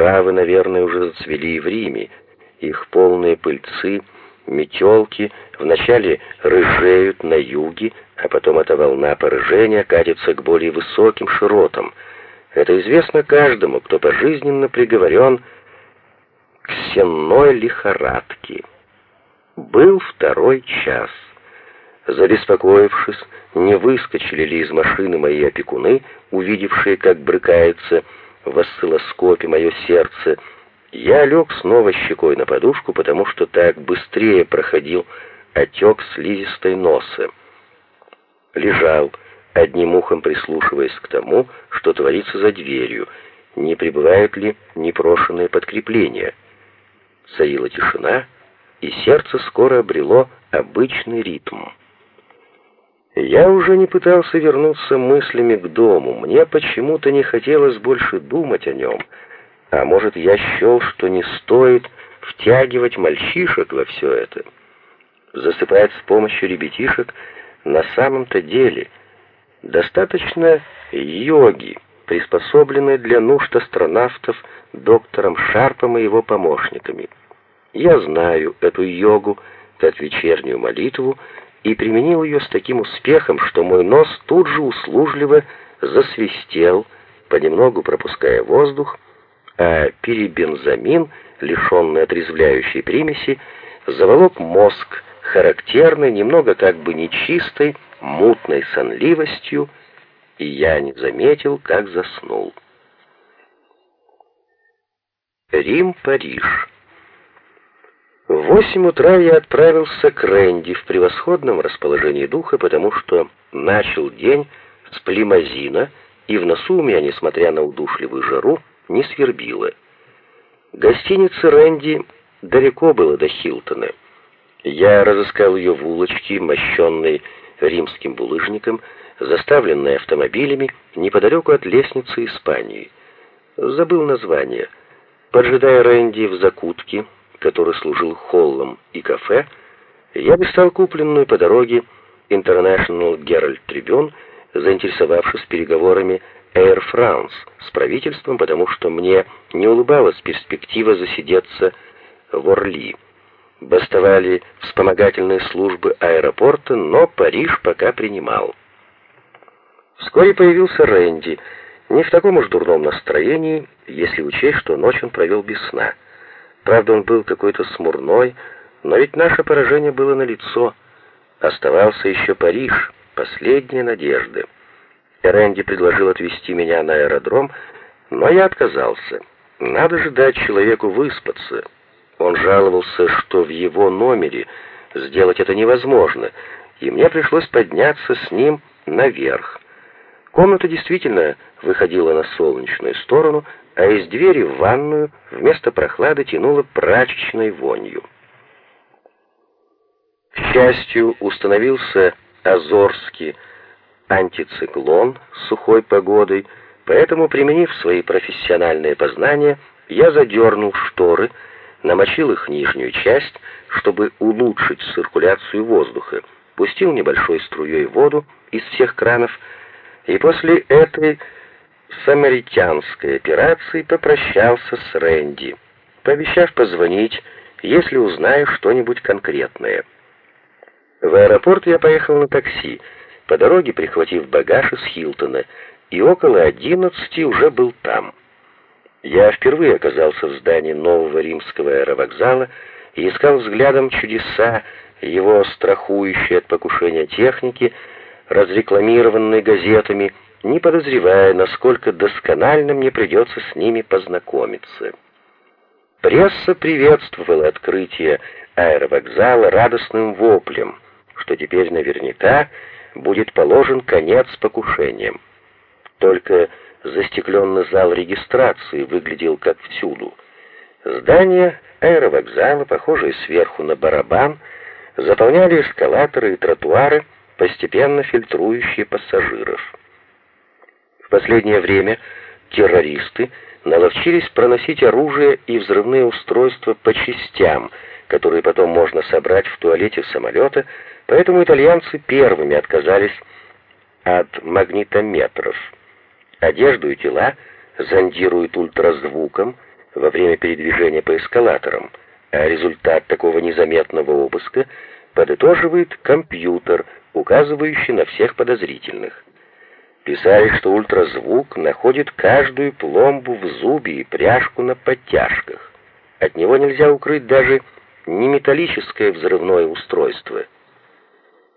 Травы, наверное, уже зацвели в Риме. Их полные пыльцы, метелки вначале рыжеют на юге, а потом эта волна поражения катится к более высоким широтам. Это известно каждому, кто пожизненно приговорен к сенной лихорадке. Был второй час. Забеспокоившись, не выскочили ли из машины мои опекуны, увидевшие, как брыкается в осциллоскопе мое сердце, я лег снова щекой на подушку, потому что так быстрее проходил отек слизистой носа. Лежал, одним ухом прислушиваясь к тому, что творится за дверью, не прибывают ли непрошенные подкрепления. Царила тишина, и сердце скоро обрело обычный ритм. Я уже не пытался вернуться мыслями к дому. Мне почему-то не хотелось больше думать о нем. А может, я счел, что не стоит втягивать мальчишек во все это. Засыпать с помощью ребятишек на самом-то деле достаточно йоги, приспособленной для нужд астронавтов доктором Шарпом и его помощниками. Я знаю эту йогу, как вечернюю молитву, и применил ее с таким успехом, что мой нос тут же услужливо засвистел, понемногу пропуская воздух, а перебензамин, лишенный отрезвляющей примеси, заволок мозг характерной, немного как бы нечистой, мутной сонливостью, и я не заметил, как заснул. Рим-Париж в восемь утра я отправился к Рэнди в превосходном расположении духа, потому что начал день с плимазина, и в носу у меня, несмотря на удушливую жару, не свербило. Гостиница Рэнди далеко было до Хилтона. Я разыскал ее в улочке, мощенной римским булыжником, заставленной автомобилями неподалеку от лестницы Испании. Забыл название. Поджидая Рэнди в закутке, который служил холлом и кафе, я достал купленную по дороге International Herald Tribune, заинтересовавшись переговорами Air France с правительством, потому что мне не улыбалась перспектива засидеться в Орли. Бастовали вспомогательные службы аэропорта, но Париж пока принимал. Вскоре появился Рэнди, не в таком уж дурном настроении, если учесть, что ночь он провел без сна. Правда, он был какой-то смурной, но ведь наше поражение было налицо. Оставался еще Париж, последняя надежда. Рэнди предложил отвезти меня на аэродром, но я отказался. Надо же дать человеку выспаться. Он жаловался, что в его номере сделать это невозможно, и мне пришлось подняться с ним наверх. Комната действительно выходила на солнечную сторону, а из двери в ванную вместо прохлады тянуло прачечной вонью. К счастью, установился Азорский антициклон с сухой погодой, поэтому, применив свои профессиональные познания, я задернул шторы, намочил их нижнюю часть, чтобы улучшить циркуляцию воздуха, пустил небольшой струей воду из всех кранов, и после этой самаритянской операции попрощался с Рэнди, пообещав позвонить, если узнаю что-нибудь конкретное. В аэропорт я поехал на такси, по дороге прихватив багаж из Хилтона, и около одиннадцати уже был там. Я впервые оказался в здании нового римского аэровокзала и искал взглядом чудеса, его страхующие от покушения техники, разрекламированной газетами, не подозревая, насколько досконально мне придется с ними познакомиться. Пресса приветствовала открытие аэровокзала радостным воплем, что теперь наверняка будет положен конец покушениям. Только застекленный зал регистрации выглядел как всюду. Здание аэровокзала, похожее сверху на барабан, заполняли эскалаторы и тротуары, постепенно фильтрующие пассажиров. Последнее время террористы наловчились проносить оружие и взрывные устройства по частям, которые потом можно собрать в туалете самолета, поэтому итальянцы первыми отказались от магнитометров. Одежду и тела зондируют ультразвуком, во время передвижения по эскалаторам, а результат такого незаметного обыска подытоживает компьютер, указывающий на всех подозрительных. Писали, что ультразвук находит каждую пломбу в зубе и пряжку на подтяжках. От него нельзя укрыть даже неметаллическое взрывное устройство —